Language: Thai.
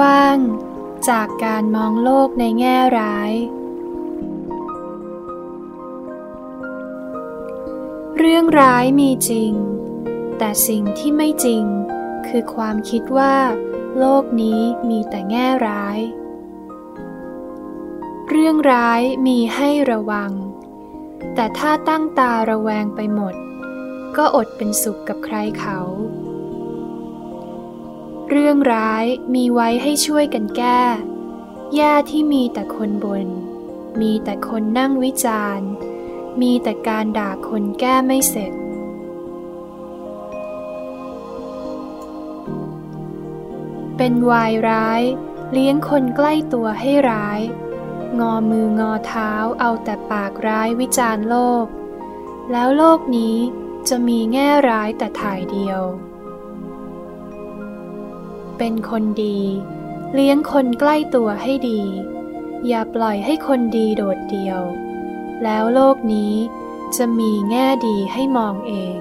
ว่างจากการมองโลกในแง่ร้าย เรื่องร้ายมีจริง แต่สิ่งที่ไม่จริง คือความคิดว่า โลกนี้มีแต่แง่ร้าย เรื่องร้ายมีให้ระวัง แต่ถ้าตั้งตาระแวงไปหมด ก็อดเป็นสุขกับใครเขา เรื่องร้ายมีไว้ให้ช่วยกันแก้ แย่ที่มีแต่คนบน มีแต่คนนั่งวิจารณ์ มีแต่การด่าคนแก้ไม่เสร็จ เป็นวายร้าย เลี้ยงคนใกล้ตัวให้ร้าย งอมืองอเท้าเอาแต่ปากร้ายวิจารณ์โลก แล้วโลกนี้จะมีแง่ร้ายแต่ถ่ายเดียว เป็นคนดี เลี้ยงคนใกล้ตัวให้ดี อย่าปล่อยให้คนดีโดดเดียว แล้วโลกนี้จะมีแง่ดีให้มองเอง